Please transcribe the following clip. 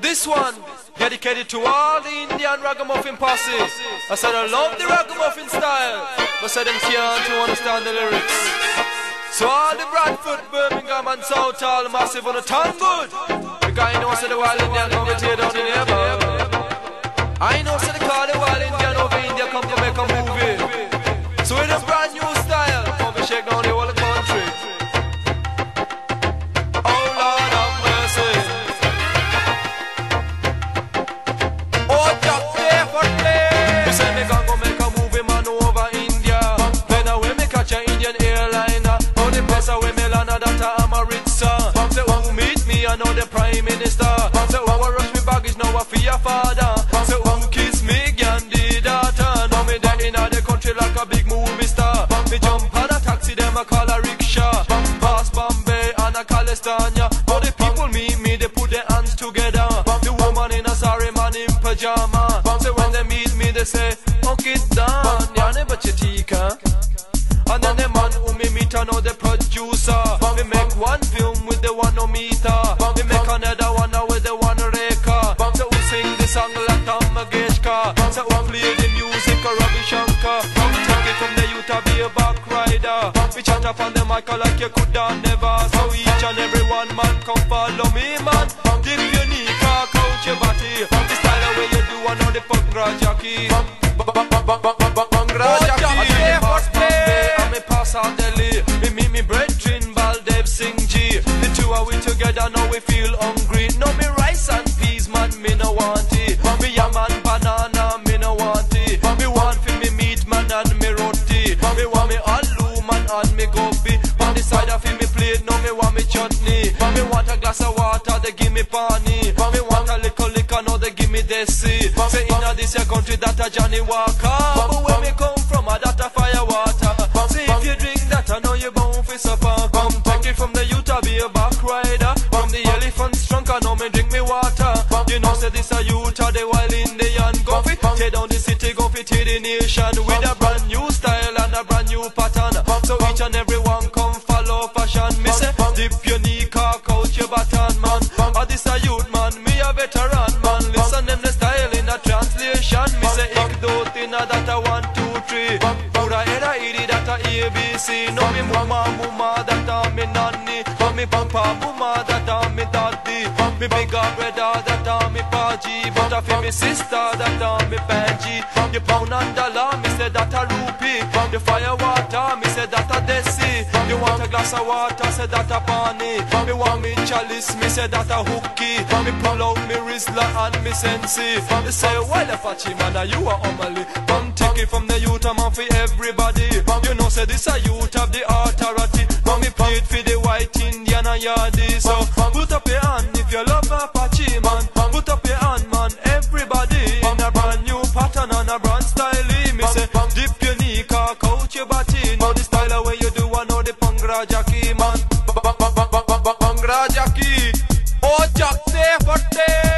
this one, dedicated to all the Indian ragamuffin posse. I said I love the ragamuffin style, but said them can't to understand the lyrics. So all the Bradford, Birmingham and Southall massive on the tongue good. Because I know said the wild Indian come down the neighbor. Me land that I'm a rich son. Say who meet me, I know the prime minister. Say who a rush me baggage, now I fear father. Say who kiss me, Gandhi daughter. Now me there inna the country like a big movie star. Me jump on a taxi, them a call a rickshaw. Pass Bombay and a California. But the people meet me, they put their hands together. The woman in a sorry man in pajama. So when they meet me, they say, one meter. We make another one now with the one reka. So who sing the song like Tom Mangeshkar. So who play the music or Ravi Shankar. Take it from the youth to be a back rider. We chat up on the mic like you could have never. So each and every one man come follow me, man. Dip your knee, cock out your body. The style of way you do, I know the fuck Jackie. Bhangra Jackie. We feel hungry. No me rice and peas man me no want it. Me yam and banana me no want it. Me want fi me meat man and me roti. Me want me aloo man and me gobi. On the side of me plate no me want me chutney. Me want a glass of water they give me pani. Me want a little liquor no they give me desi. Say inna this your country that a Johnny Walker. But where me come from a that a fire water. Say if you drink that I know you bound for supper. Come take it from the youth fashion. Me say dip your knee, cock out your baton man. Ah this a youth man, me a veteran man. Listen them the style in a translation. Me say ik do tina that a one two three. Pura era iri that a ABC. No me mama mama that a me nanny. No me papa mama that a me daddy. Me bigger brother that a me paji. But a fi me sister that a me panji. You pound and glass of water, say that a pani. Me want me chalice, me say that a hooky. Me pull out me Rizla and me sensi. Me say, well, if a man, you are. Come take it from the youth, I'm for everybody. You know, say this a youth of the authority. Come me play it for the white Indian and yardy. So put up your hand if you love Apache, man. Put up your hand, man. Everybody in a brand new pattern and a brand style. Me say, dip your knee, cock out your body. ਉਹ ਚੱਕਦੇ ਵੱਡੇ।